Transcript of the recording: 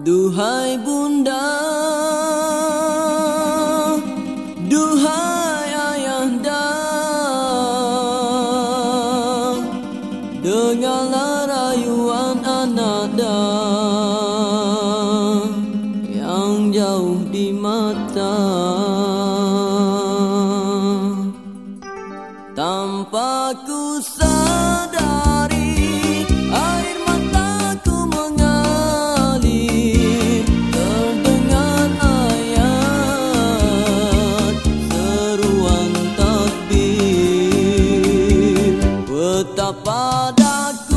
Duhai bunda Duhai ayahanda Dengarlah rayuan ananda Yang jauh di mata. Tanpa ku kepadaku